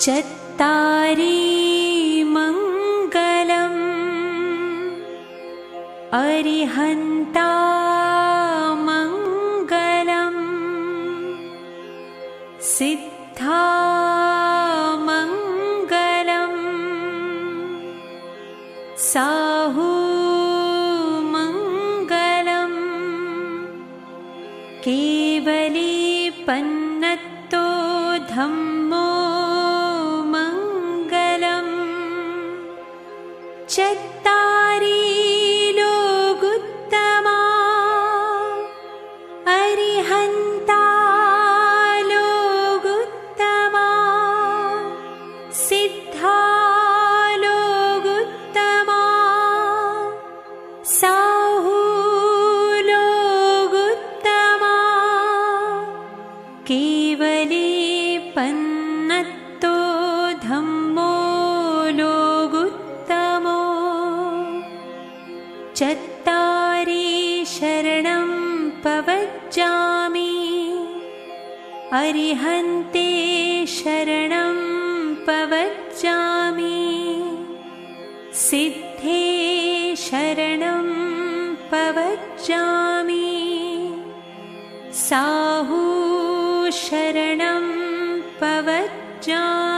चत्तारि मङ्गलम्। अरिहन्ता मङ्गलम्। सिद्धा मङ्गलम्। साहू मङ्गलम्। केवली पन्नत्तो धम्मो चत्तारी लोगुत्तमा अरिहन्ता लोगुत्तमा सिद्धा लोगुत्तमा साहू लोगुत्तमा केवली चत्तारि शरणं पवज्जामि। अरिहन्ते शरणं पवज्जामि। सिद्धे शरणं पवज्जामि। साहू शरणं पवज्जामि